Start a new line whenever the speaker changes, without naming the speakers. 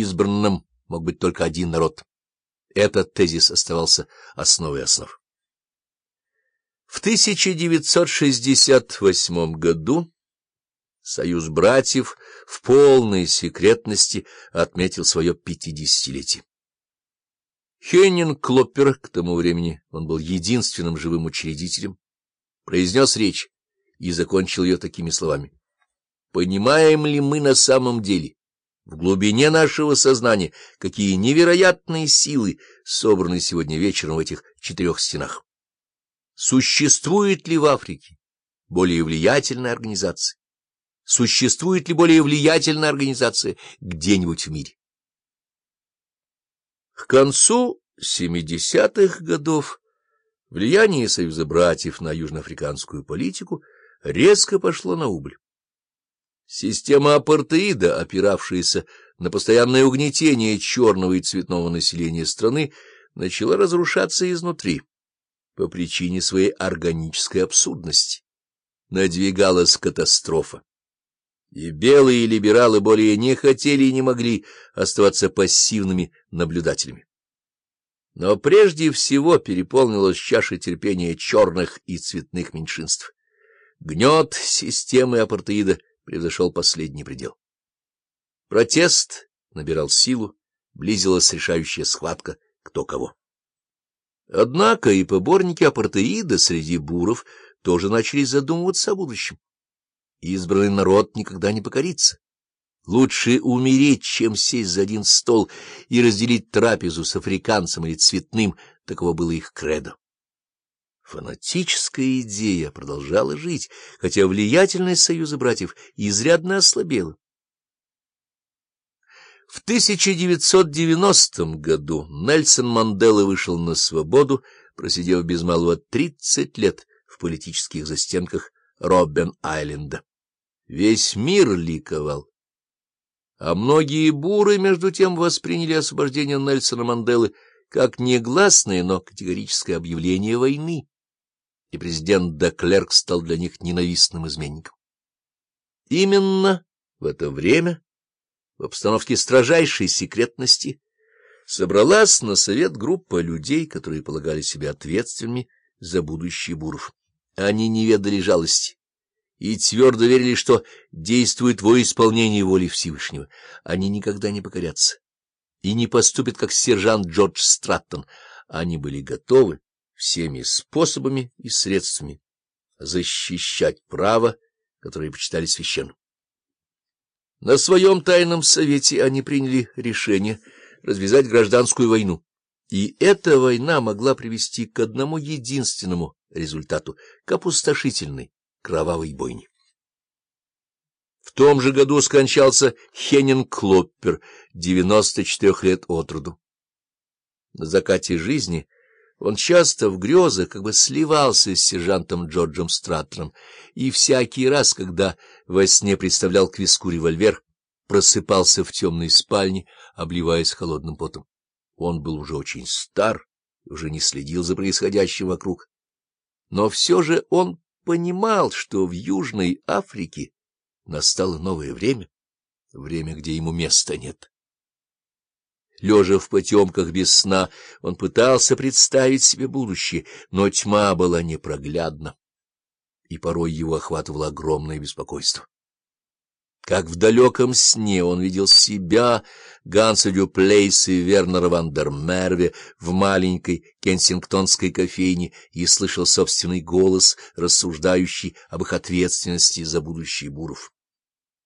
избранным мог быть только один народ. Этот тезис оставался основой основ. В 1968 году Союз братьев в полной секретности отметил свое пятидесятилетие. Хеннинг Клоппер, к тому времени он был единственным живым учредителем, произнес речь и закончил ее такими словами. «Понимаем ли мы на самом деле, в глубине нашего сознания, какие невероятные силы собраны сегодня вечером в этих четырех стенах? Существует ли в Африке более влиятельная организация? Существует ли более влиятельная организация где-нибудь в мире? К концу 70-х годов влияние Союза братьев на южноафриканскую политику резко пошло на убыль. Система апартеида, опиравшаяся на постоянное угнетение черного и цветного населения страны, начала разрушаться изнутри по причине своей органической абсурдности. Надвигалась катастрофа. И белые либералы более не хотели и не могли оставаться пассивными наблюдателями. Но прежде всего переполнилась чаша терпения черных и цветных меньшинств. Гнет системы апартеида превзошел последний предел. Протест набирал силу, близилась решающая схватка кто кого. Однако и поборники апартеида среди буров тоже начали задумываться о будущем. Избранный народ никогда не покорится. Лучше умереть, чем сесть за один стол и разделить трапезу с африканцем или цветным, таково было их кредо. Фанатическая идея продолжала жить, хотя влиятельность союза братьев изрядно ослабела. В 1990 году Нельсон Мандела вышел на свободу, просидев без малого 30 лет в политических застенках Роббен-Айленда. Весь мир ликовал. А многие буры, между тем, восприняли освобождение Нельсона Манделы как негласное, но категорическое объявление войны, и президент Деклерк стал для них ненавистным изменником. Именно в это время, в обстановке строжайшей секретности, собралась на совет группа людей, которые полагали себя ответственными за будущее буров. Они не ведали жалости и твердо верили, что действуют во исполнении воли Всевышнего. Они никогда не покорятся и не поступят, как сержант Джордж Страттон. Они были готовы всеми способами и средствами защищать право, которое почитали священным. На своем тайном совете они приняли решение развязать гражданскую войну. И эта война могла привести к одному единственному результату — к опустошительной, кровавой бойни. В том же году скончался Хеннинг Клоппер, 94 лет от роду. На закате жизни он часто в грезах как бы сливался с сержантом Джорджем Страттером, и всякий раз, когда во сне представлял к виску револьвер, просыпался в темной спальне, обливаясь холодным потом. Он был уже очень стар, уже не следил за происходящим вокруг. Но все же он понимал, что в Южной Африке настало новое время, время, где ему места нет. Лежа в потемках без сна, он пытался представить себе будущее, но тьма была непроглядна, и порой его охватывало огромное беспокойство. Как в далеком сне он видел себя, Ганса Дюплейс и Вернера ван дер Мерве в маленькой кенсингтонской кофейне и слышал собственный голос, рассуждающий об их ответственности за будущее Буров.